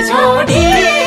छोड़ी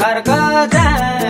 खर्क जानी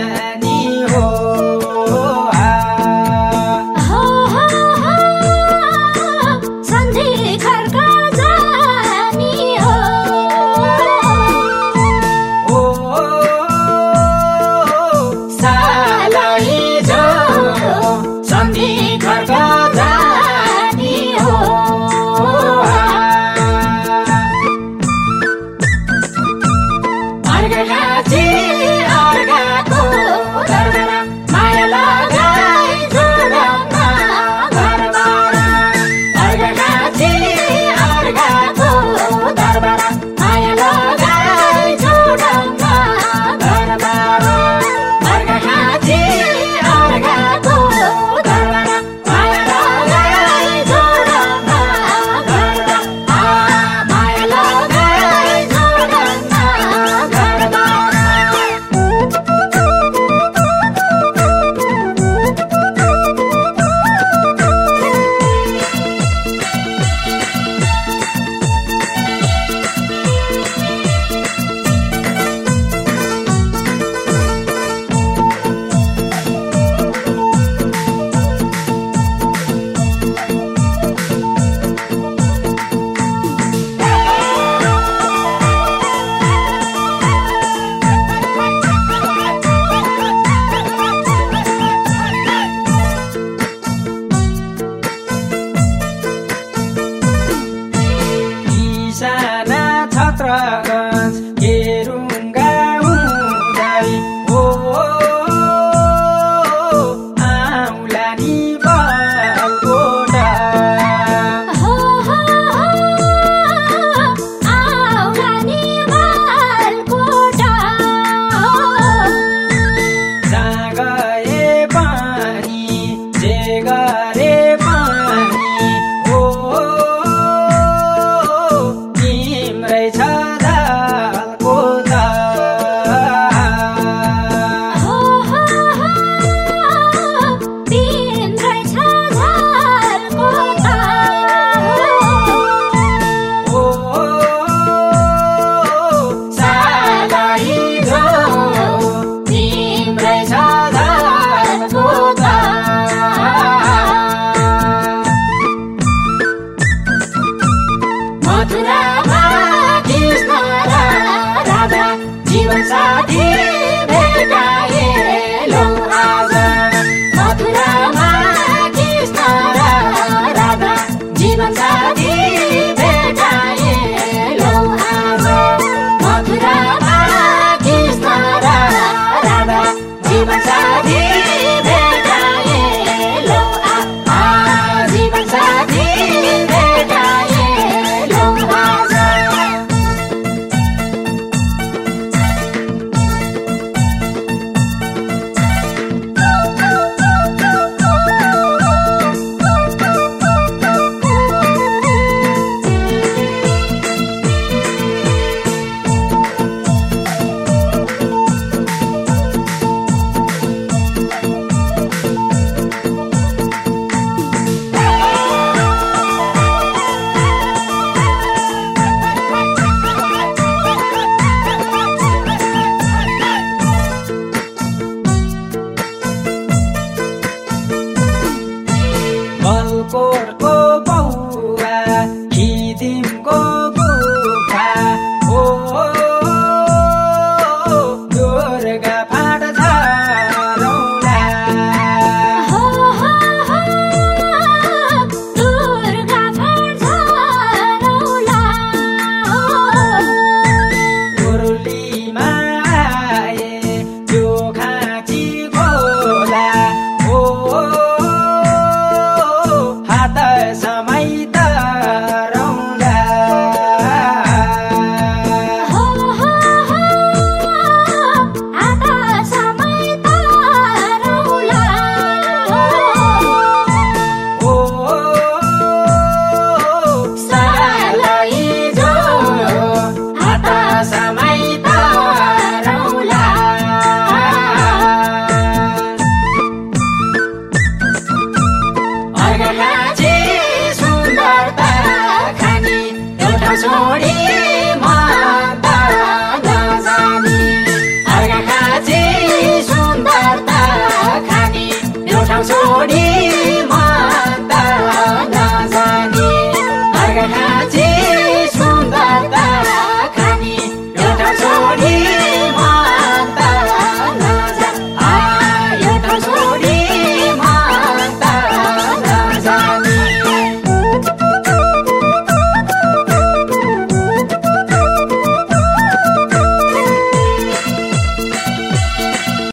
खानी एउटा छोडी